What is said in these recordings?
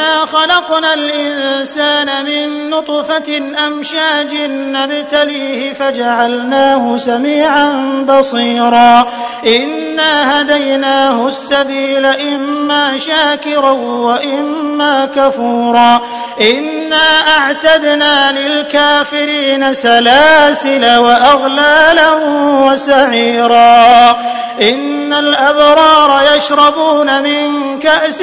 إنا خلقنا الإنسان من نطفة أمشاج نبتليه فجعلناه سميعا بصيرا إنا هديناه السبيل إما شاكرا وإما كفورا إنا أعتدنا للكافرين سلاسل وأغلالا وسعيرا إن الأبرار يشربون من كأس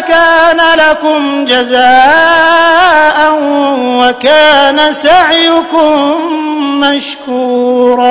كان لكم جزاء وكان سعيكم مشكورا.